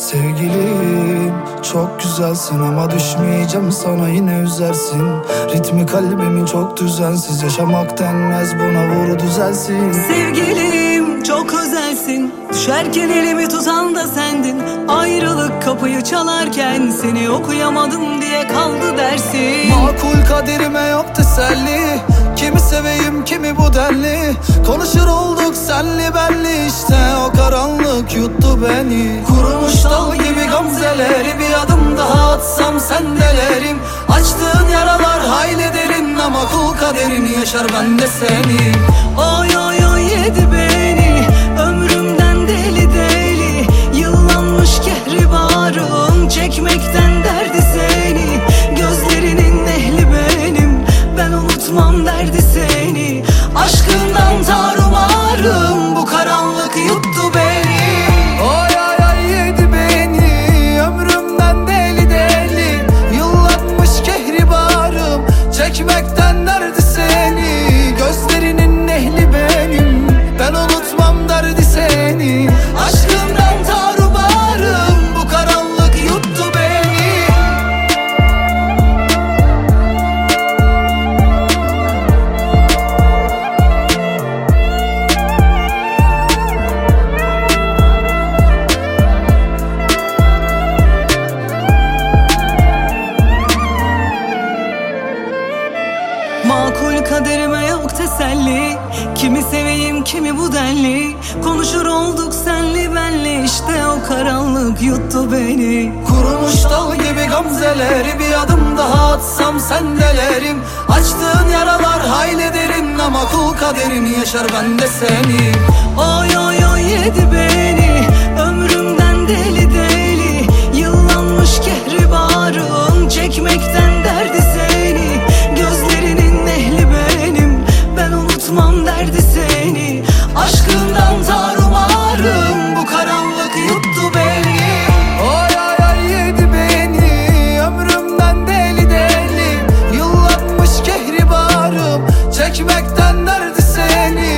Sevgilim çok güzelsin ama düşmeyeceğim sana yine üzersin. Ritmi kalbimin çok düzensiz yaşamak denmez buna vur düzelsin. Sevgilim çok özelsin. Düşerken elimi tutan da sendin. Ayrılık kapıyı çalarken Seni okuyamadım diye kaldı dersin. Makul kaderime yok teselli. Kimi seveyim kimi bu denli. Konuşur olduk senli belli işte. O karanlık yuttu beni dal gibi gamzeleri Bir adım daha atsam sendelerim Açtığın yaralar hayli derin Ama kul kaderini yaşar ben de seni. Oy oy oy yedi beni Ömrümden deli deli. Yıllanmış kehribarım Çekmekten derdi seni. Gözlerinin ehli benim Ben unutmam derdi seni. Aşkından tarumarım Kaderime yok teselli. Kimi seveyim kimi bu denli. Konuşur olduk senli benli. İşte o karanlık yuttu beni. Kurumuş dal gibi gamzeleri Bir adım daha atsam sendelerim Açtığın yaralar hayli derin Ama kul kaderini yaşar ben de seni Oy Yürekten derdi seni